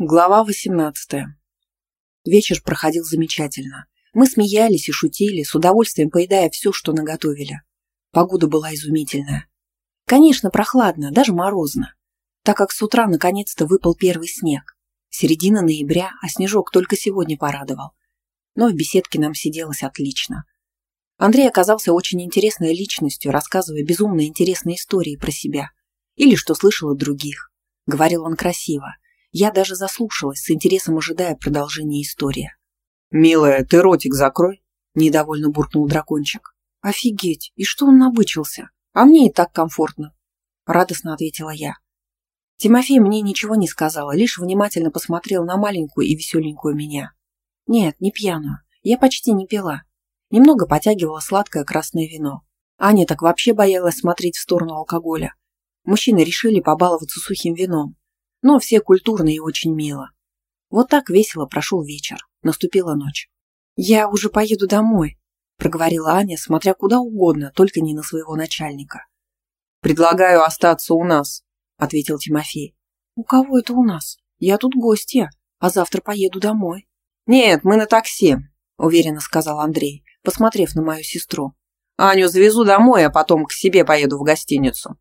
Глава 18. Вечер проходил замечательно. Мы смеялись и шутили, с удовольствием поедая все, что наготовили. Погода была изумительная. Конечно, прохладно, даже морозно, так как с утра наконец-то выпал первый снег. Середина ноября, а снежок только сегодня порадовал. Но в беседке нам сиделось отлично. Андрей оказался очень интересной личностью, рассказывая безумно интересные истории про себя. Или что слышал от других. Говорил он красиво я даже заслушалась, с интересом ожидая продолжения истории. «Милая, ты ротик закрой», – недовольно буркнул дракончик. «Офигеть! И что он набычился? А мне и так комфортно», – радостно ответила я. Тимофей мне ничего не сказал, лишь внимательно посмотрел на маленькую и веселенькую меня. Нет, не пьяную. Я почти не пила. Немного потягивала сладкое красное вино. Аня так вообще боялась смотреть в сторону алкоголя. Мужчины решили побаловаться сухим вином но все культурно и очень мило. Вот так весело прошел вечер, наступила ночь. «Я уже поеду домой», – проговорила Аня, смотря куда угодно, только не на своего начальника. «Предлагаю остаться у нас», – ответил Тимофей. «У кого это у нас? Я тут гостья, а завтра поеду домой». «Нет, мы на такси», – уверенно сказал Андрей, посмотрев на мою сестру. «Аню завезу домой, а потом к себе поеду в гостиницу».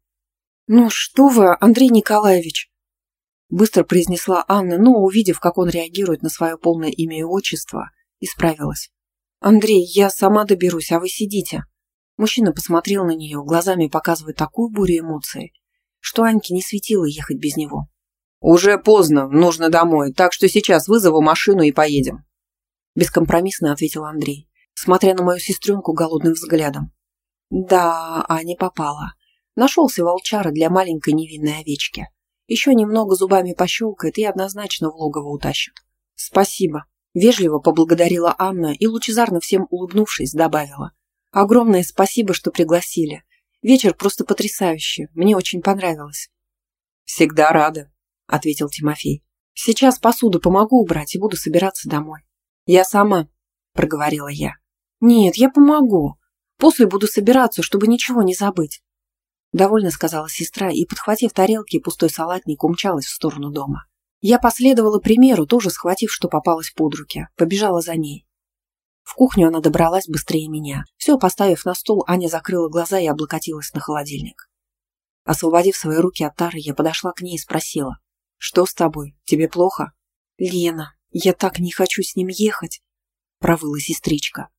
«Ну что вы, Андрей Николаевич», Быстро произнесла Анна, но, увидев, как он реагирует на свое полное имя и отчество, исправилась. «Андрей, я сама доберусь, а вы сидите». Мужчина посмотрел на нее, глазами показывая такую бурю эмоций, что Аньке не светило ехать без него. «Уже поздно, нужно домой, так что сейчас вызову машину и поедем». Бескомпромиссно ответил Андрей, смотря на мою сестренку голодным взглядом. Да, Аня попала. Нашелся волчара для маленькой невинной овечки. Еще немного зубами пощелкает и однозначно в логово утащит. Спасибо. Вежливо поблагодарила Анна и, лучезарно всем улыбнувшись, добавила. Огромное спасибо, что пригласили. Вечер просто потрясающий. Мне очень понравилось. Всегда рада, ответил Тимофей. Сейчас посуду помогу убрать и буду собираться домой. Я сама, проговорила я. Нет, я помогу. После буду собираться, чтобы ничего не забыть. Довольно сказала сестра и, подхватив тарелки и пустой салатник, умчалась в сторону дома. Я последовала примеру, тоже схватив, что попалось под руки, побежала за ней. В кухню она добралась быстрее меня. Все поставив на стол, Аня закрыла глаза и облокотилась на холодильник. Освободив свои руки от тары, я подошла к ней и спросила. «Что с тобой? Тебе плохо?» «Лена, я так не хочу с ним ехать», — провыла сестричка.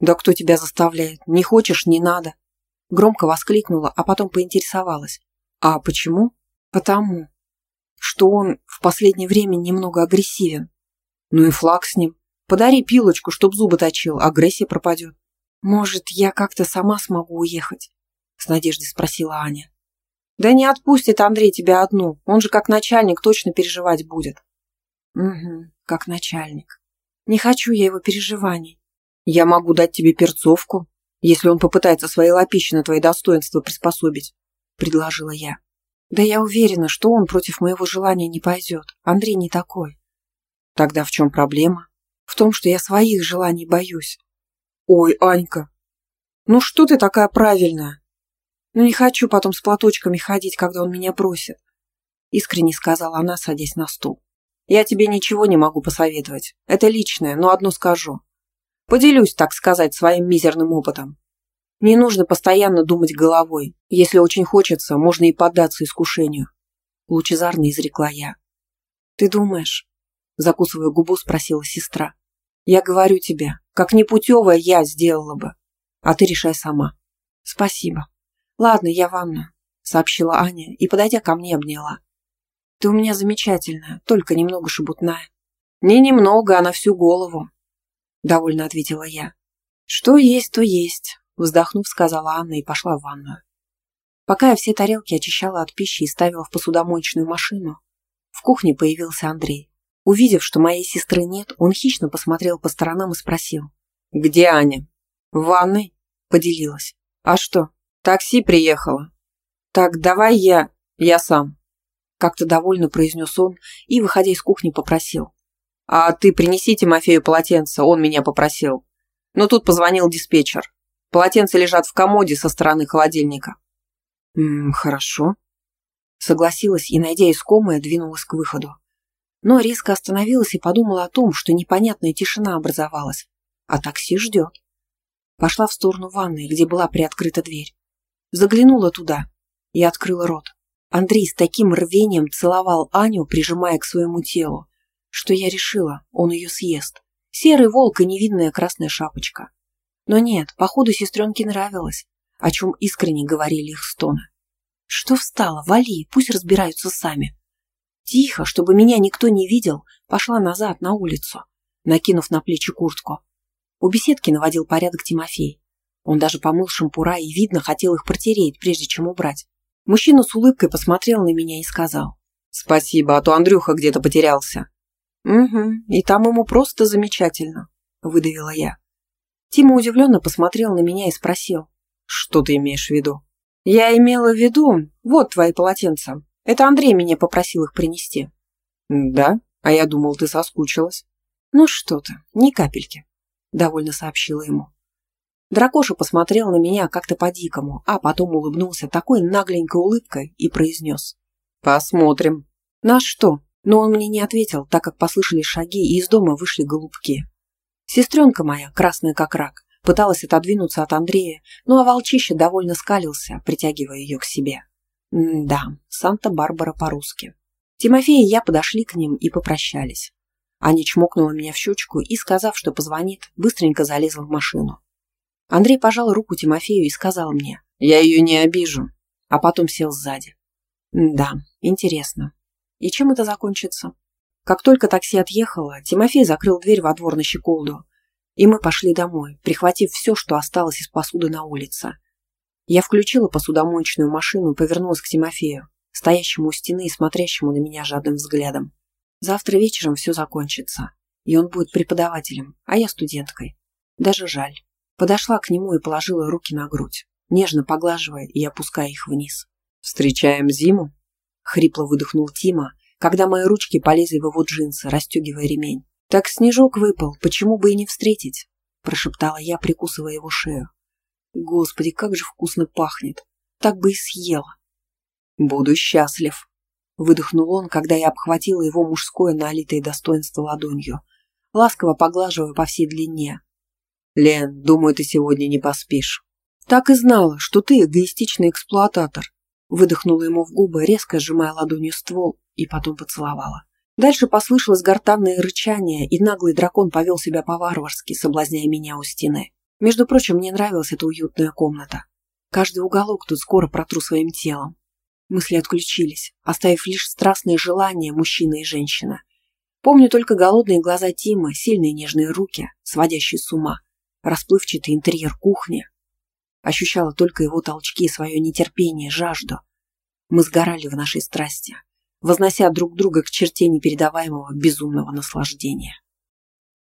«Да кто тебя заставляет? Не хочешь, не надо», Громко воскликнула, а потом поинтересовалась. А почему? Потому, что он в последнее время немного агрессивен. Ну и флаг с ним. Подари пилочку, чтоб зубы точил, агрессия пропадет. Может, я как-то сама смогу уехать? С надеждой спросила Аня. Да не отпустит Андрей тебя одну, он же как начальник точно переживать будет. Угу, как начальник. Не хочу я его переживаний. Я могу дать тебе перцовку, если он попытается свои лапищи на твои достоинства приспособить», — предложила я. «Да я уверена, что он против моего желания не пойдет. Андрей не такой». «Тогда в чем проблема?» «В том, что я своих желаний боюсь». «Ой, Анька, ну что ты такая правильная?» «Ну не хочу потом с платочками ходить, когда он меня бросит», — искренне сказала она, садясь на стул. «Я тебе ничего не могу посоветовать. Это личное, но одно скажу. Поделюсь, так сказать, своим мизерным опытом. Не нужно постоянно думать головой. Если очень хочется, можно и поддаться искушению. Лучезарно изрекла я. Ты думаешь? Закусывая губу, спросила сестра. Я говорю тебе, как непутевая я сделала бы. А ты решай сама. Спасибо. Ладно, я ванну, сообщила Аня и, подойдя ко мне, обняла. Ты у меня замечательная, только немного шебутная. Не немного, а на всю голову, – довольно ответила я. «Что есть, то есть», – вздохнув, сказала Анна и пошла в ванную. Пока я все тарелки очищала от пищи и ставила в посудомоечную машину, в кухне появился Андрей. Увидев, что моей сестры нет, он хищно посмотрел по сторонам и спросил. «Где Аня?» «В ванной», – поделилась. «А что?» «Такси приехало». «Так давай я... я сам», – как-то довольно произнес он и, выходя из кухни, попросил. «А ты принеси Тимофею полотенце, он меня попросил». Но тут позвонил диспетчер. Полотенца лежат в комоде со стороны холодильника. «М хорошо». Согласилась и, найдя искомое, двинулась к выходу. но резко остановилась и подумала о том, что непонятная тишина образовалась, а такси ждет. Пошла в сторону ванной, где была приоткрыта дверь. Заглянула туда и открыла рот. Андрей с таким рвением целовал Аню, прижимая к своему телу, что я решила, он ее съест. Серый волк и невидная красная шапочка. Но нет, походу сестренке нравилось, о чем искренне говорили их стоны. Что встала, вали, пусть разбираются сами. Тихо, чтобы меня никто не видел, пошла назад на улицу, накинув на плечи куртку. У беседки наводил порядок Тимофей. Он даже помыл шампура и, видно, хотел их протереть, прежде чем убрать. Мужчина с улыбкой посмотрел на меня и сказал. «Спасибо, а то Андрюха где-то потерялся». «Угу, и там ему просто замечательно», — выдавила я. Тима удивленно посмотрел на меня и спросил. «Что ты имеешь в виду?» «Я имела в виду, вот твои полотенца. Это Андрей меня попросил их принести». «Да? А я думал, ты соскучилась». «Ну что ты, ни капельки», — довольно сообщила ему. Дракоша посмотрел на меня как-то по-дикому, а потом улыбнулся такой нагленькой улыбкой и произнес. «Посмотрим». «На что?» Но он мне не ответил, так как послышались шаги, и из дома вышли голубки. Сестренка моя, красная как рак, пыталась отодвинуться от Андрея, ну а волчище довольно скалился, притягивая ее к себе. М да, Санта-Барбара по-русски. Тимофей и я подошли к ним и попрощались. Аня чмокнула меня в щечку и, сказав, что позвонит, быстренько залезла в машину. Андрей пожал руку Тимофею и сказал мне, «Я ее не обижу», а потом сел сзади. Да, интересно. И чем это закончится? Как только такси отъехало, Тимофей закрыл дверь во двор на щеколду, и мы пошли домой, прихватив все, что осталось из посуды на улице. Я включила посудомоечную машину и повернулась к Тимофею, стоящему у стены и смотрящему на меня жадным взглядом. Завтра вечером все закончится, и он будет преподавателем, а я студенткой. Даже жаль. Подошла к нему и положила руки на грудь, нежно поглаживая и опуская их вниз. «Встречаем зиму?» — хрипло выдохнул Тима, когда мои ручки полезли в его джинсы, расстегивая ремень. «Так снежок выпал, почему бы и не встретить?» — прошептала я, прикусывая его шею. «Господи, как же вкусно пахнет! Так бы и съела!» «Буду счастлив!» — выдохнул он, когда я обхватила его мужское налитое достоинство ладонью, ласково поглаживая по всей длине, «Лен, думаю, ты сегодня не поспишь». «Так и знала, что ты эгоистичный эксплуататор», выдохнула ему в губы, резко сжимая ладонью ствол, и потом поцеловала. Дальше послышалось гортанное рычание, и наглый дракон повел себя по-варварски, соблазняя меня у стены. Между прочим, мне нравилась эта уютная комната. Каждый уголок тут скоро протру своим телом. Мысли отключились, оставив лишь страстные желания мужчины и женщины. Помню только голодные глаза Тима, сильные нежные руки, сводящие с ума расплывчатый интерьер кухни. Ощущала только его толчки, свое нетерпение, жажду. Мы сгорали в нашей страсти, вознося друг друга к черте непередаваемого безумного наслаждения.